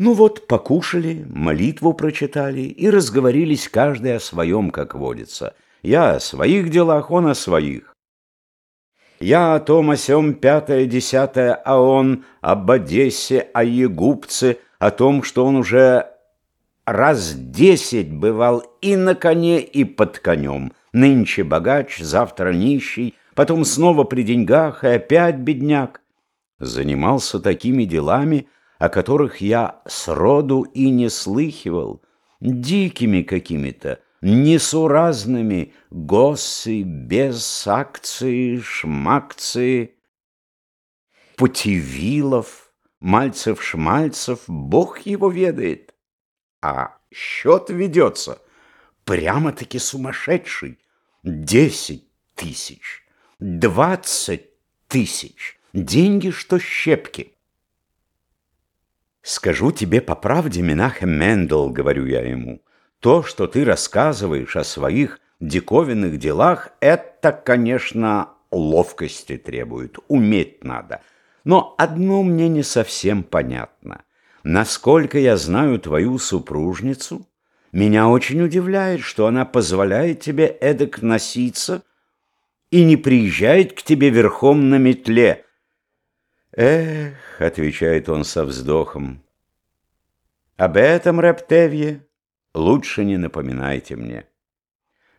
Ну вот, покушали, молитву прочитали и разговорились каждый о своем, как водится. Я о своих делах, он о своих. Я о том, о сём, пятое, десятое, а он об Одессе, о Егупце, о том, что он уже раз десять бывал и на коне, и под конем. Нынче богач, завтра нищий, потом снова при деньгах и опять бедняк. Занимался такими делами, о которых я сроду и не слыхивал, дикими какими-то, несуразными, госсы, без акции, шмакции, Путевилов, Мальцев-Шмальцев, Бог его ведает. А счет ведется прямо-таки сумасшедший. Десять тысяч, двадцать тысяч, деньги, что щепки. «Скажу тебе по правде, Менахем Мендел, — говорю я ему, — то, что ты рассказываешь о своих диковинных делах, это, конечно, ловкости требует, уметь надо. Но одно мне не совсем понятно. Насколько я знаю твою супружницу, меня очень удивляет, что она позволяет тебе эдак носиться и не приезжает к тебе верхом на метле, «Эх», — отвечает он со вздохом, — «об этом, Рептевье, лучше не напоминайте мне.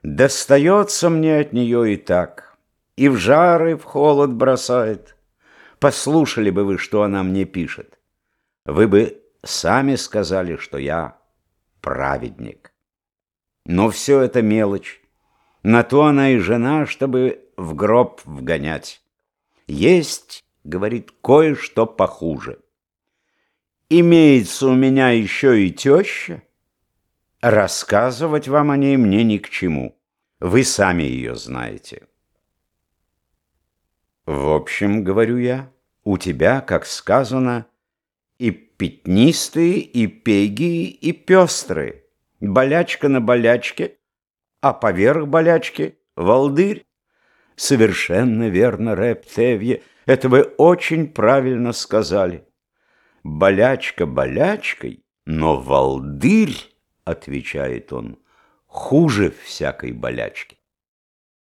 Достается мне от нее и так, и в жар, и в холод бросает. Послушали бы вы, что она мне пишет. Вы бы сами сказали, что я праведник. Но все это мелочь. На то она и жена, чтобы в гроб вгонять. Есть говорит, кое-что похуже. Имеется у меня еще и теща. Рассказывать вам о ней мне ни к чему. Вы сами ее знаете. В общем, говорю я, у тебя, как сказано, и пятнистые, и пеги, и пестрые. Болячка на болячке, а поверх болячки — волдырь. Совершенно верно, Рэп Тевье, это вы очень правильно сказали. Болячка болячкой, но волдырь, отвечает он, хуже всякой болячки.